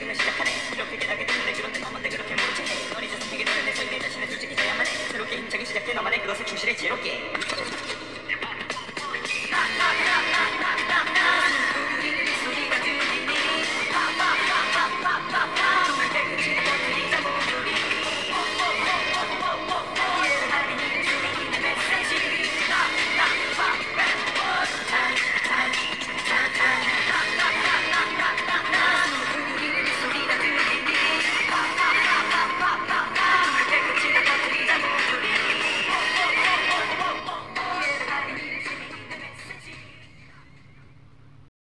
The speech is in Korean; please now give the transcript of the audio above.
너네. 이렇게 깨닫게 되는 내내 손길에 다시는 솔직히 서야만 해, 새롭게 힘차게 시작해, 너만의 그것을 출시를 지혜롭게!